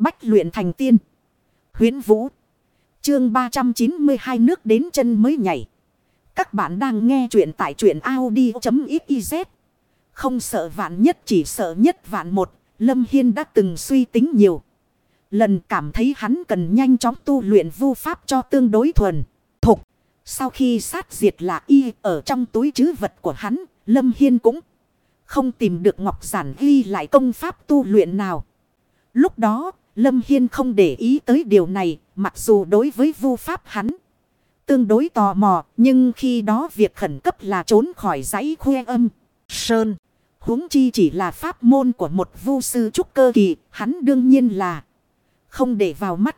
Bách luyện thành tiên. Huyến Vũ. Chương 392 nước đến chân mới nhảy. Các bạn đang nghe truyện tại truyện Audi.xyz. Không sợ vạn nhất, chỉ sợ nhất vạn một. Lâm Hiên đã từng suy tính nhiều. Lần cảm thấy hắn cần nhanh chóng tu luyện vu pháp cho tương đối thuần. Thục. Sau khi sát diệt là y ở trong túi chứ vật của hắn. Lâm Hiên cũng không tìm được ngọc giản ghi lại công pháp tu luyện nào. Lúc đó Lâm Hiên không để ý tới điều này, mặc dù đối với vu pháp hắn tương đối tò mò, nhưng khi đó việc khẩn cấp là trốn khỏi dãy khuê âm. Sơn, huống chi chỉ là pháp môn của một vu sư trúc cơ kỳ, hắn đương nhiên là không để vào mắt.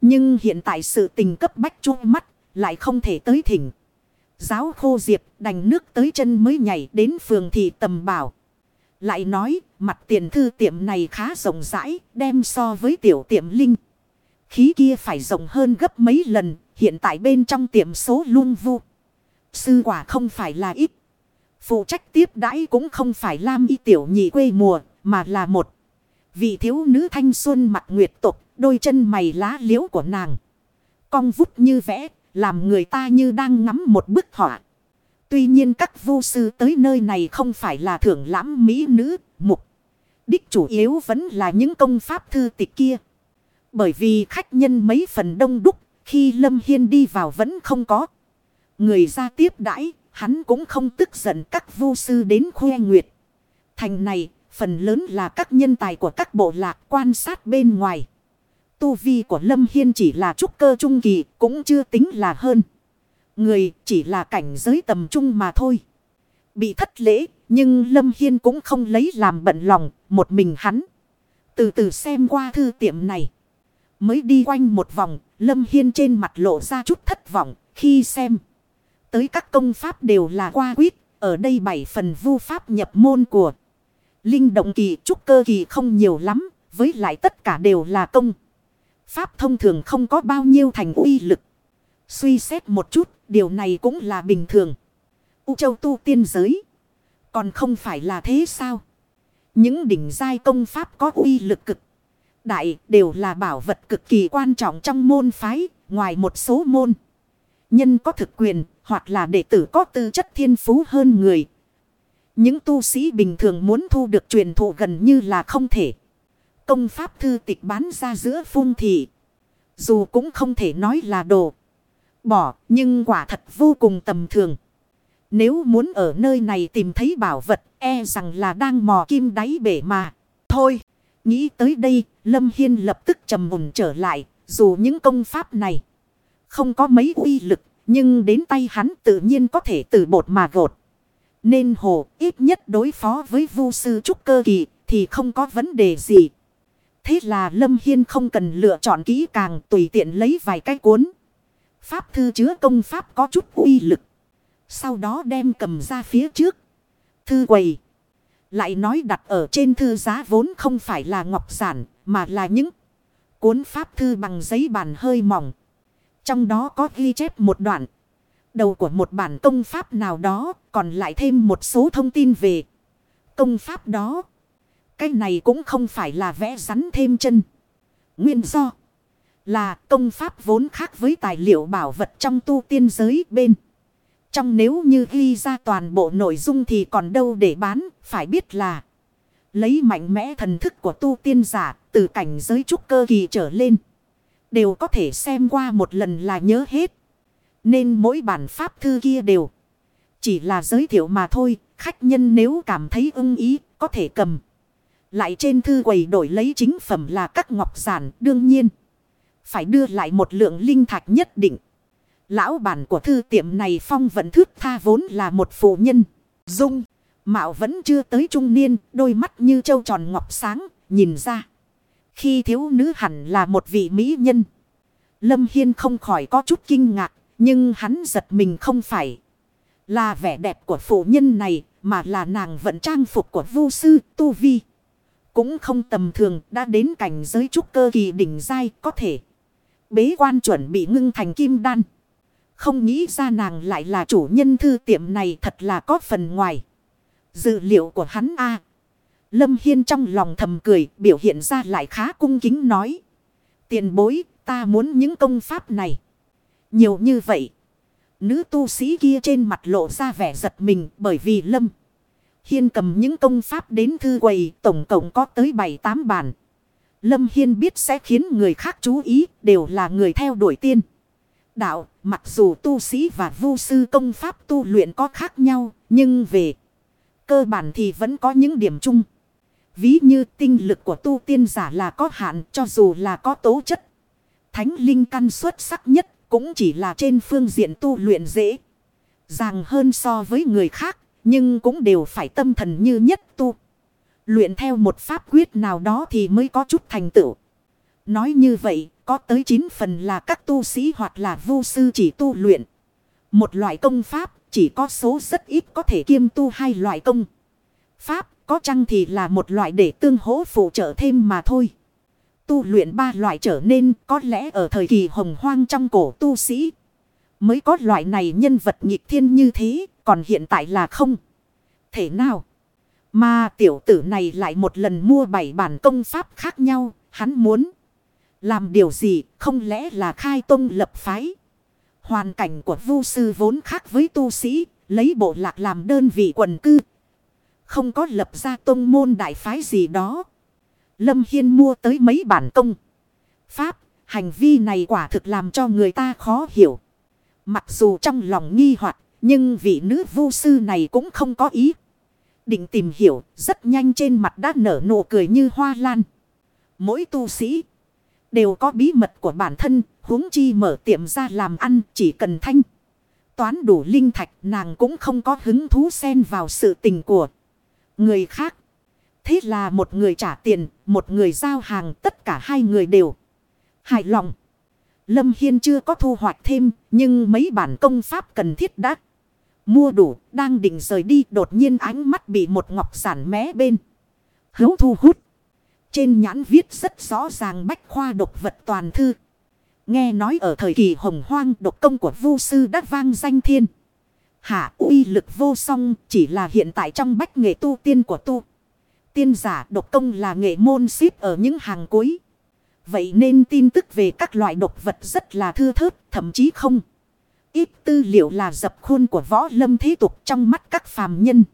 Nhưng hiện tại sự tình cấp bách chung mắt, lại không thể tới thỉnh. Giáo khô diệp đành nước tới chân mới nhảy đến phường thị tầm bảo. Lại nói, mặt tiền thư tiệm này khá rộng rãi, đem so với tiểu tiệm linh. Khí kia phải rộng hơn gấp mấy lần, hiện tại bên trong tiệm số luôn vu. Sư quả không phải là ít. Phụ trách tiếp đãi cũng không phải lam y tiểu nhị quê mùa, mà là một. Vị thiếu nữ thanh xuân mặt nguyệt tục, đôi chân mày lá liễu của nàng. Cong vút như vẽ, làm người ta như đang ngắm một bức họa. Tuy nhiên các vô sư tới nơi này không phải là thưởng lãm mỹ nữ, mục. Đích chủ yếu vẫn là những công pháp thư tịch kia. Bởi vì khách nhân mấy phần đông đúc, khi Lâm Hiên đi vào vẫn không có. Người ra tiếp đãi, hắn cũng không tức giận các vô sư đến khoe nguyệt. Thành này, phần lớn là các nhân tài của các bộ lạc quan sát bên ngoài. Tu vi của Lâm Hiên chỉ là trúc cơ trung kỳ, cũng chưa tính là hơn. Người chỉ là cảnh giới tầm trung mà thôi. Bị thất lễ, nhưng Lâm Hiên cũng không lấy làm bận lòng, một mình hắn. Từ từ xem qua thư tiệm này. Mới đi quanh một vòng, Lâm Hiên trên mặt lộ ra chút thất vọng, khi xem. Tới các công pháp đều là qua quyết, ở đây bảy phần vu pháp nhập môn của. Linh động kỳ trúc cơ kỳ không nhiều lắm, với lại tất cả đều là công. Pháp thông thường không có bao nhiêu thành uy lực. Suy xét một chút, điều này cũng là bình thường. U châu tu tiên giới. Còn không phải là thế sao? Những đỉnh giai công pháp có uy lực cực. Đại đều là bảo vật cực kỳ quan trọng trong môn phái, ngoài một số môn. Nhân có thực quyền, hoặc là đệ tử có tư chất thiên phú hơn người. Những tu sĩ bình thường muốn thu được truyền thụ gần như là không thể. Công pháp thư tịch bán ra giữa phung thị. Dù cũng không thể nói là đồ. Bỏ, nhưng quả thật vô cùng tầm thường. Nếu muốn ở nơi này tìm thấy bảo vật, e rằng là đang mò kim đáy bể mà. Thôi, nghĩ tới đây, Lâm Hiên lập tức trầm mùn trở lại, dù những công pháp này không có mấy uy lực, nhưng đến tay hắn tự nhiên có thể từ bột mà gột. Nên hồ ít nhất đối phó với vu sư trúc cơ kỳ thì không có vấn đề gì. Thế là Lâm Hiên không cần lựa chọn kỹ càng tùy tiện lấy vài cái cuốn. Pháp thư chứa công pháp có chút uy lực. Sau đó đem cầm ra phía trước. Thư quầy. Lại nói đặt ở trên thư giá vốn không phải là ngọc giản, mà là những cuốn pháp thư bằng giấy bàn hơi mỏng. Trong đó có ghi chép một đoạn. Đầu của một bản công pháp nào đó, còn lại thêm một số thông tin về công pháp đó. Cái này cũng không phải là vẽ rắn thêm chân. Nguyên do là công pháp vốn khác với tài liệu bảo vật trong tu tiên giới bên. Trong nếu như ghi ra toàn bộ nội dung thì còn đâu để bán, phải biết là lấy mạnh mẽ thần thức của tu tiên giả từ cảnh giới trúc cơ kỳ trở lên. Đều có thể xem qua một lần là nhớ hết. Nên mỗi bản pháp thư kia đều chỉ là giới thiệu mà thôi. Khách nhân nếu cảm thấy ưng ý có thể cầm. Lại trên thư quầy đổi lấy chính phẩm là các ngọc giản đương nhiên. Phải đưa lại một lượng linh thạch nhất định. Lão bản của thư tiệm này phong vận thước tha vốn là một phụ nhân. Dung, mạo vẫn chưa tới trung niên, đôi mắt như trâu tròn ngọc sáng, nhìn ra. Khi thiếu nữ hẳn là một vị mỹ nhân. Lâm Hiên không khỏi có chút kinh ngạc, nhưng hắn giật mình không phải. Là vẻ đẹp của phụ nhân này, mà là nàng vận trang phục của vu sư, tu vi. Cũng không tầm thường, đã đến cảnh giới trúc cơ kỳ đỉnh dai có thể. Bế quan chuẩn bị ngưng thành kim đan. Không nghĩ ra nàng lại là chủ nhân thư tiệm này thật là có phần ngoài. Dự liệu của hắn a Lâm Hiên trong lòng thầm cười, biểu hiện ra lại khá cung kính nói. Tiền bối, ta muốn những công pháp này. Nhiều như vậy. Nữ tu sĩ kia trên mặt lộ ra vẻ giật mình bởi vì Lâm. Hiên cầm những công pháp đến thư quầy tổng cộng có tới 7-8 bản. Lâm Hiên biết sẽ khiến người khác chú ý đều là người theo đuổi tiên. Đạo, mặc dù tu sĩ và vu sư công pháp tu luyện có khác nhau, nhưng về cơ bản thì vẫn có những điểm chung. Ví như tinh lực của tu tiên giả là có hạn cho dù là có tố chất. Thánh linh căn xuất sắc nhất cũng chỉ là trên phương diện tu luyện dễ. Ràng hơn so với người khác nhưng cũng đều phải tâm thần như nhất tu. Luyện theo một pháp quyết nào đó thì mới có chút thành tựu. Nói như vậy, có tới 9 phần là các tu sĩ hoặc là vô sư chỉ tu luyện. Một loại công pháp, chỉ có số rất ít có thể kiêm tu hai loại công. Pháp, có chăng thì là một loại để tương hỗ phụ trợ thêm mà thôi. Tu luyện ba loại trở nên có lẽ ở thời kỳ hồng hoang trong cổ tu sĩ. Mới có loại này nhân vật nghịch thiên như thế, còn hiện tại là không. Thể nào? Mà tiểu tử này lại một lần mua bảy bản công pháp khác nhau, hắn muốn làm điều gì, không lẽ là khai tông lập phái. Hoàn cảnh của vu sư vốn khác với tu sĩ, lấy bộ lạc làm đơn vị quần cư. Không có lập ra tông môn đại phái gì đó. Lâm Hiên mua tới mấy bản công. Pháp, hành vi này quả thực làm cho người ta khó hiểu. Mặc dù trong lòng nghi hoặc nhưng vị nữ vu sư này cũng không có ý. Định tìm hiểu, rất nhanh trên mặt đã nở nụ cười như hoa lan. Mỗi tu sĩ đều có bí mật của bản thân, huống chi mở tiệm ra làm ăn chỉ cần thanh. Toán đủ linh thạch nàng cũng không có hứng thú xen vào sự tình của người khác. Thế là một người trả tiền, một người giao hàng, tất cả hai người đều hài lòng. Lâm Hiên chưa có thu hoạch thêm, nhưng mấy bản công pháp cần thiết đã mua đủ, đang định rời đi, đột nhiên ánh mắt bị một ngọc giản mé bên. Hấu thu hút. Trên nhãn viết rất rõ ràng bách khoa độc vật toàn thư. Nghe nói ở thời kỳ hồng hoang độc công của vu sư đã vang danh thiên. Hạ uy lực vô song chỉ là hiện tại trong bách nghệ tu tiên của tu. Tiên giả độc công là nghệ môn xếp ở những hàng cuối. Vậy nên tin tức về các loại độc vật rất là thưa thớt, thậm chí không. Ít tư liệu là dập khuôn của võ lâm thế tục trong mắt các phàm nhân.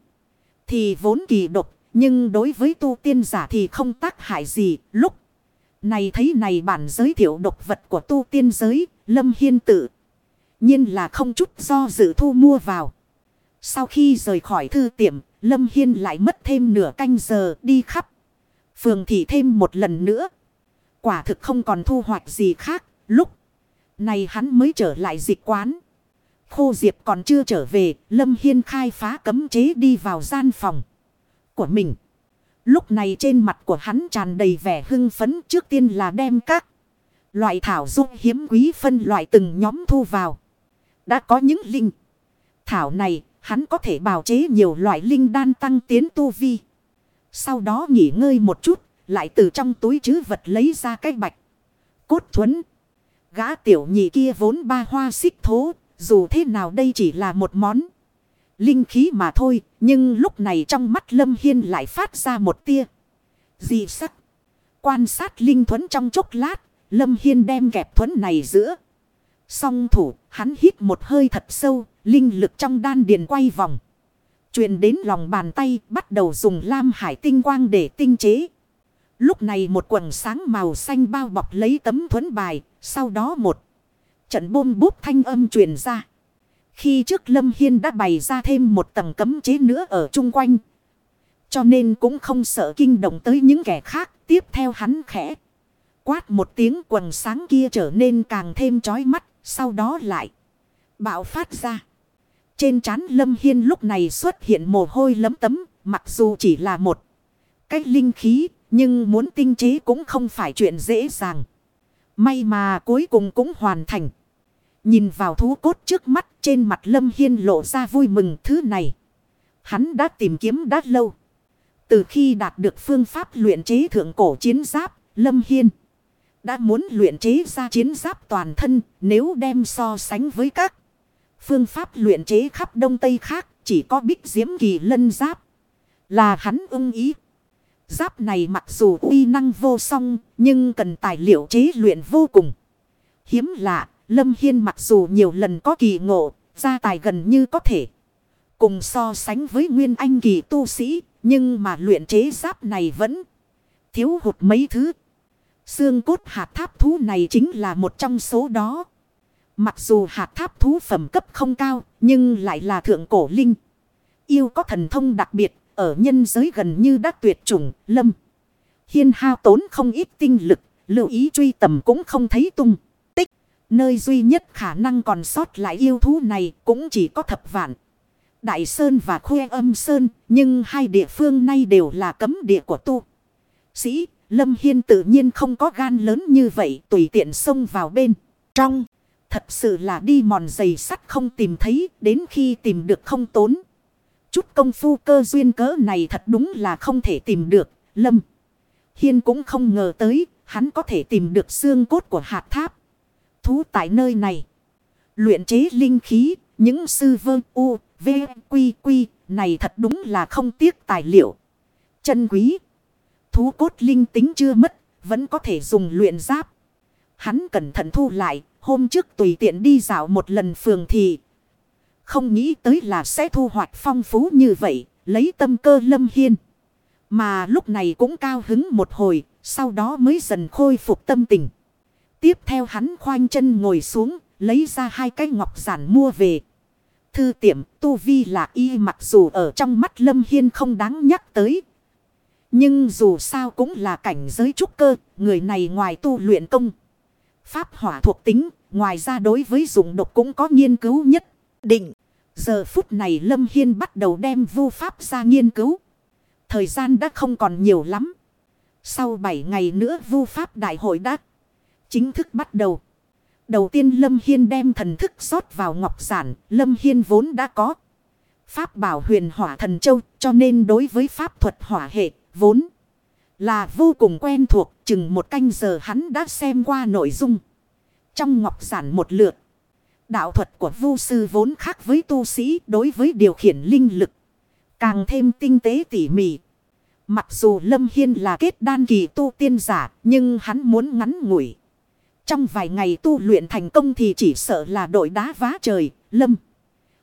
Thì vốn kỳ độc, nhưng đối với tu tiên giả thì không tác hại gì. Lúc này thấy này bản giới thiệu độc vật của tu tiên giới, lâm hiên tự. nhiên là không chút do dự thu mua vào. Sau khi rời khỏi thư tiệm, Lâm Hiên lại mất thêm nửa canh giờ đi khắp. Phường thị thêm một lần nữa. Quả thực không còn thu hoạch gì khác. Lúc này hắn mới trở lại dịch quán. Khô Diệp còn chưa trở về. Lâm Hiên khai phá cấm chế đi vào gian phòng của mình. Lúc này trên mặt của hắn tràn đầy vẻ hưng phấn trước tiên là đem các loại thảo dung hiếm quý phân loại từng nhóm thu vào. Đã có những linh thảo này Hắn có thể bào chế nhiều loại linh đan tăng tiến tu vi. Sau đó nghỉ ngơi một chút, lại từ trong túi chứ vật lấy ra cái bạch. Cốt thuẫn. Gã tiểu nhị kia vốn ba hoa xích thố, dù thế nào đây chỉ là một món. Linh khí mà thôi, nhưng lúc này trong mắt Lâm Hiên lại phát ra một tia. Dị sắc. Quan sát linh thuẫn trong chốc lát, Lâm Hiên đem kẹp thuẫn này giữa. Song thủ, hắn hít một hơi thật sâu, linh lực trong đan điền quay vòng. truyền đến lòng bàn tay, bắt đầu dùng lam hải tinh quang để tinh chế. Lúc này một quần sáng màu xanh bao bọc lấy tấm thuẫn bài, sau đó một trận bôm bút thanh âm truyền ra. Khi trước Lâm Hiên đã bày ra thêm một tầng cấm chế nữa ở chung quanh. Cho nên cũng không sợ kinh động tới những kẻ khác. Tiếp theo hắn khẽ. Quát một tiếng quần sáng kia trở nên càng thêm chói mắt. Sau đó lại. Bạo phát ra. Trên trán Lâm Hiên lúc này xuất hiện mồ hôi lấm tấm. Mặc dù chỉ là một. Cách linh khí. Nhưng muốn tinh chế cũng không phải chuyện dễ dàng. May mà cuối cùng cũng hoàn thành. Nhìn vào thú cốt trước mắt trên mặt Lâm Hiên lộ ra vui mừng thứ này. Hắn đã tìm kiếm đã lâu. Từ khi đạt được phương pháp luyện chế thượng cổ chiến giáp, Lâm Hiên đã muốn luyện chế ra chiến giáp toàn thân nếu đem so sánh với các phương pháp luyện chế khắp Đông Tây khác chỉ có bích diễm kỳ lân giáp là hắn ưng ý. Giáp này mặc dù uy năng vô song, nhưng cần tài liệu chế luyện vô cùng. Hiếm lạ, Lâm Hiên mặc dù nhiều lần có kỳ ngộ, gia tài gần như có thể. Cùng so sánh với nguyên anh kỳ tu sĩ, nhưng mà luyện chế giáp này vẫn thiếu hụt mấy thứ. Xương cốt hạt tháp thú này chính là một trong số đó. Mặc dù hạt tháp thú phẩm cấp không cao, nhưng lại là thượng cổ linh. Yêu có thần thông đặc biệt, ở nhân giới gần như đã tuyệt chủng, lâm. Hiên hao tốn không ít tinh lực, lưu ý truy tầm cũng không thấy tung. Nơi duy nhất khả năng còn sót lại yêu thú này cũng chỉ có thập vạn. Đại Sơn và Khuê Âm Sơn, nhưng hai địa phương này đều là cấm địa của tu. Sĩ, Lâm Hiên tự nhiên không có gan lớn như vậy tùy tiện xông vào bên. Trong, thật sự là đi mòn giày sắt không tìm thấy, đến khi tìm được không tốn. Chút công phu cơ duyên cỡ này thật đúng là không thể tìm được, Lâm. Hiên cũng không ngờ tới, hắn có thể tìm được xương cốt của hạt tháp. Thú tại nơi này. Luyện chế linh khí, những sư vương u, v, quy quy, này thật đúng là không tiếc tài liệu. Chân quý. Thú cốt linh tính chưa mất, vẫn có thể dùng luyện giáp. Hắn cẩn thận thu lại, hôm trước tùy tiện đi dạo một lần phường thì. Không nghĩ tới là sẽ thu hoạch phong phú như vậy, lấy tâm cơ lâm hiên. Mà lúc này cũng cao hứng một hồi, sau đó mới dần khôi phục tâm tình. Tiếp theo hắn khoanh chân ngồi xuống, lấy ra hai cái ngọc giản mua về. Thư tiệm tu vi là y mặc dù ở trong mắt lâm hiên không đáng nhắc tới, nhưng dù sao cũng là cảnh giới trúc cơ, người này ngoài tu luyện công. Pháp hỏa thuộc tính, ngoài ra đối với dụng độc cũng có nghiên cứu nhất định. Giờ phút này Lâm Hiên bắt đầu đem vu pháp ra nghiên cứu. Thời gian đã không còn nhiều lắm. Sau 7 ngày nữa vu pháp đại hội đã chính thức bắt đầu. Đầu tiên Lâm Hiên đem thần thức rót vào ngọc giản. Lâm Hiên vốn đã có. Pháp bảo huyền hỏa thần châu cho nên đối với pháp thuật hỏa hệ vốn là vô cùng quen thuộc, chừng một canh giờ hắn đã xem qua nội dung. Trong ngọc giản một lượt, đạo thuật của vu sư vốn khác với tu sĩ đối với điều khiển linh lực, càng thêm tinh tế tỉ mỉ. Mặc dù Lâm Hiên là kết đan kỳ tu tiên giả, nhưng hắn muốn ngắn ngủi. Trong vài ngày tu luyện thành công thì chỉ sợ là đội đá vá trời, Lâm.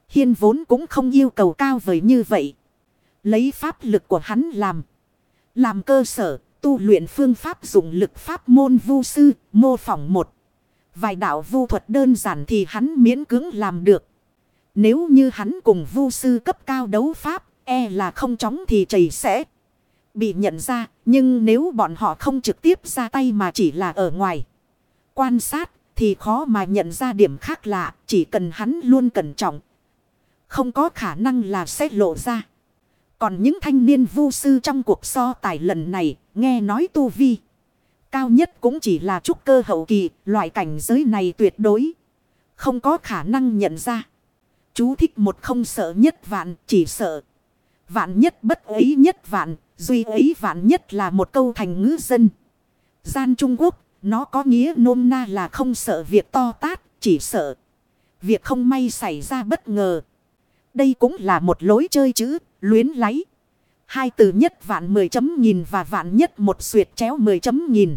Hiên vốn cũng không yêu cầu cao vời như vậy. Lấy pháp lực của hắn làm. Làm cơ sở, tu luyện phương pháp dụng lực pháp môn vu sư, mô phỏng một. Vài đạo vu thuật đơn giản thì hắn miễn cưỡng làm được. Nếu như hắn cùng vu sư cấp cao đấu pháp, e là không chóng thì chảy sẽ bị nhận ra. Nhưng nếu bọn họ không trực tiếp ra tay mà chỉ là ở ngoài quan sát, thì khó mà nhận ra điểm khác lạ, chỉ cần hắn luôn cẩn trọng. Không có khả năng là sẽ lộ ra. Còn những thanh niên vu sư trong cuộc so tài lần này, nghe nói tu vi. Cao nhất cũng chỉ là trúc cơ hậu kỳ, loại cảnh giới này tuyệt đối. Không có khả năng nhận ra. Chú thích một không sợ nhất vạn, chỉ sợ. Vạn nhất bất ấy nhất vạn, duy ấy vạn nhất là một câu thành ngữ dân. Gian Trung Quốc, nó có nghĩa nôm na là không sợ việc to tát, chỉ sợ. Việc không may xảy ra bất ngờ. Đây cũng là một lối chơi chữ, luyến lấy. Hai từ nhất vạn mười chấm nghìn và vạn nhất một suyệt chéo mười chấm nghìn.